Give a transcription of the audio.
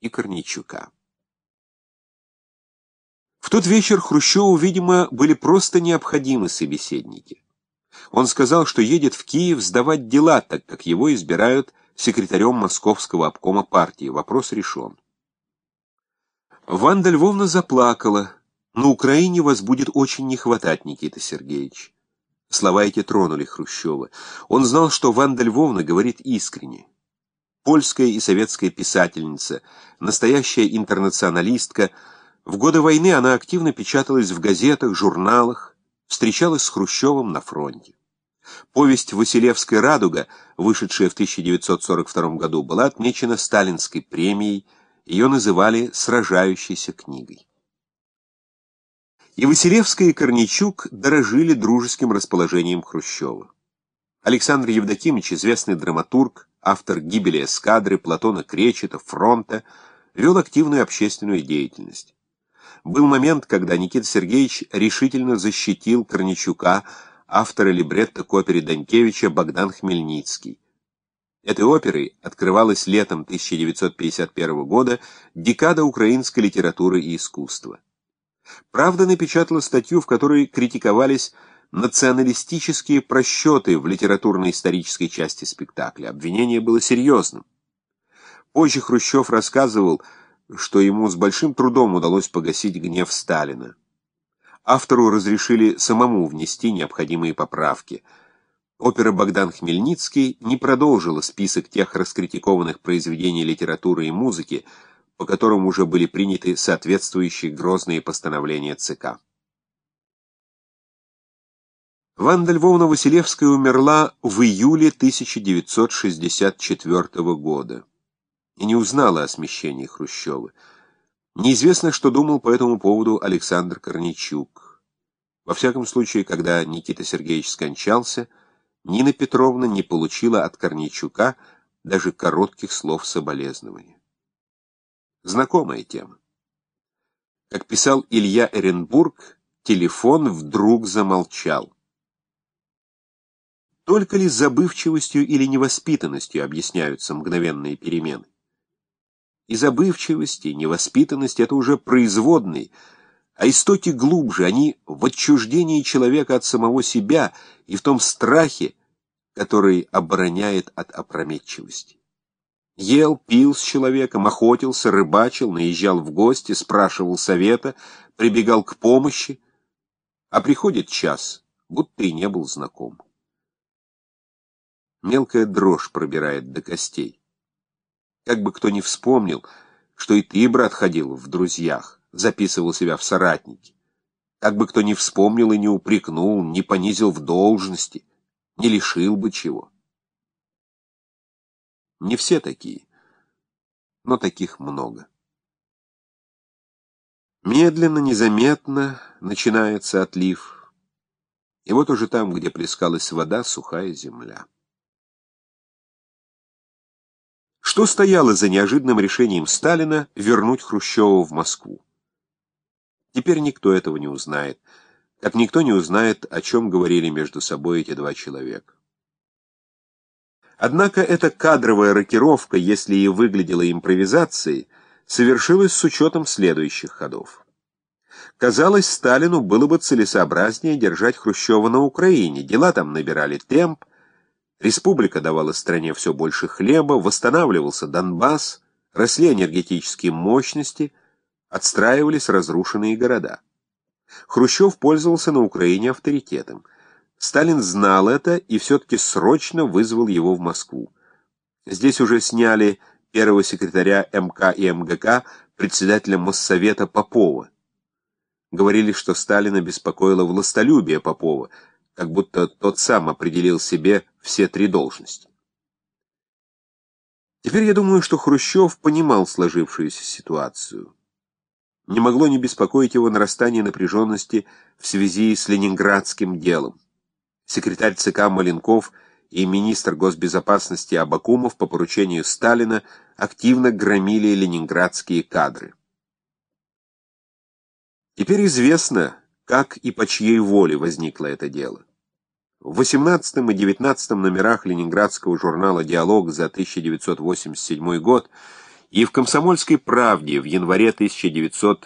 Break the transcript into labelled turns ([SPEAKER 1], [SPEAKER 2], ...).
[SPEAKER 1] и Корнейчука. В тот вечер Хрущеву, видимо, были просто необходимы собеседники. Он сказал, что едет в Киев сдавать дела, так как его избирают секретарем Московского обкома партии. Вопрос решен. Ванда Львовна заплакала. «На Украине вас будет очень не хватать, Никита Сергеевич». Слова эти тронули Хрущева. Он знал, что Ванда Львовна говорит искренне. Польская и советская писательница, настоящая интернационалистка. В годы войны она активно печаталась в газетах, журналах, встречалась с Хрущевым на фронте. Повесть «Василевская радуга», вышедшая в 1942 году, была отмечена Сталинской премией, ее называли «сражающейся книгой». И Василевская, и Корничук дорожили дружеским расположением Хрущева. Александр Евдокимович, известный драматург, автор «Гибели эскадры», Платона Кречета, «Фронта», вел активную общественную деятельность. Был момент, когда Никита Сергеевич решительно защитил Корничука, автора либретто к опере Данькевича Богдан Хмельницкий. Этой оперой открывалась летом 1951 года декада украинской литературы и искусства. Правда напечатала статью, в которой критиковались националистические просчеты в литературно-исторической части спектакля. Обвинение было серьезным. Позже Хрущев рассказывал, что ему с большим трудом удалось погасить гнев Сталина. Автору разрешили самому внести необходимые поправки. Опера «Богдан Хмельницкий» не продолжила список тех раскритикованных произведений литературы и музыки, по которым уже были приняты соответствующие грозные постановления ЦК. Ванда Львовна Василевская умерла в июле 1964 года и не узнала о смещении Хрущева. Неизвестно, что думал по этому поводу Александр Корничук. Во всяком случае, когда Никита Сергеевич скончался, Нина Петровна не получила от Корничука даже коротких слов соболезнования. Знакомая тема. Как писал Илья Эренбург, телефон вдруг замолчал. Только ли забывчивостью или невоспитанностью объясняются мгновенные перемены? И забывчивость, и невоспитанность — это уже производные, а истоки глубже, они в отчуждении человека от самого себя и в том страхе, который обороняет от опрометчивости. Ел, пил с человеком, охотился, рыбачил, наезжал в гости, спрашивал совета, прибегал к помощи, а приходит час, будто и не был знаком. Мелкая дрожь пробирает до костей. Как бы кто ни вспомнил, что и ты, брат, ходил в друзьях, записывал себя в соратники. Как бы кто ни вспомнил и не упрекнул, не понизил в должности, не лишил бы чего. Не все такие, но таких много. Медленно, незаметно начинается отлив, и вот уже там, где плескалась вода, сухая земля. Что стояло за неожиданным решением Сталина вернуть Хрущева в Москву? Теперь никто этого не узнает, как никто не узнает, о чем говорили между собой эти два человека. Однако эта кадровая рокировка, если и выглядела импровизацией, совершилась с учетом следующих ходов. Казалось, Сталину было бы целесообразнее держать Хрущева на Украине, дела там набирали темп, Республика давала стране все больше хлеба, восстанавливался Донбасс, росли энергетические мощности, отстраивались разрушенные города. Хрущев пользовался на Украине авторитетом. Сталин знал это и все-таки срочно вызвал его в Москву. Здесь уже сняли первого секретаря МК и МГК, председателя Моссовета Попова. Говорили, что Сталина беспокоило властолюбие Попова – как будто тот сам определил себе все три должности. Теперь я думаю, что Хрущев понимал сложившуюся ситуацию. Не могло не беспокоить его нарастание напряженности в связи с ленинградским делом. Секретарь ЦК Маленков и министр госбезопасности Абакумов по поручению Сталина активно громили ленинградские кадры. Теперь известно, как и по чьей воле возникло это дело. В 18 и 19 номерах ленинградского журнала «Диалог» за 1987 год И в «Комсомольской правде» в январе 1900